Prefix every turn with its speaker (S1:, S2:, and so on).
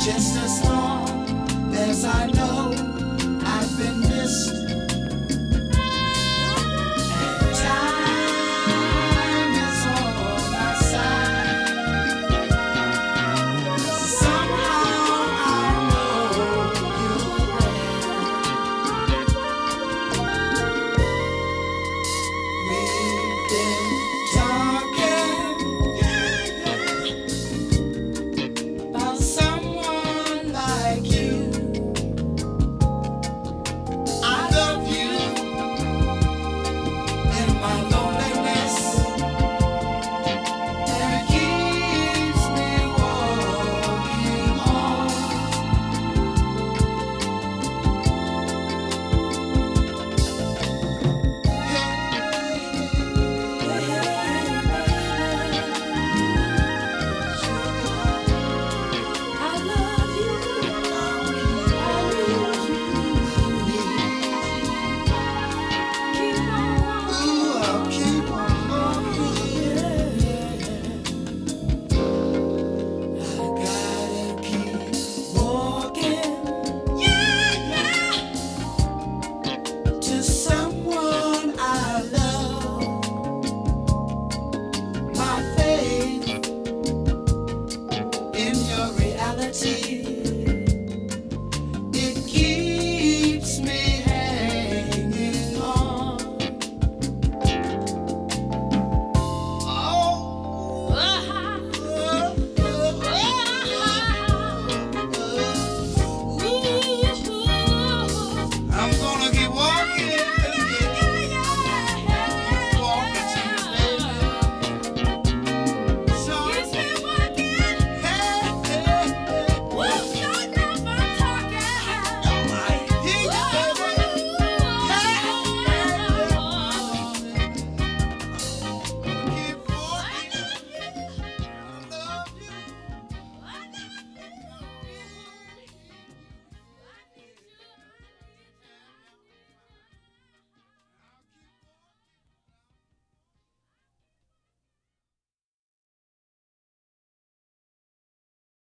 S1: just a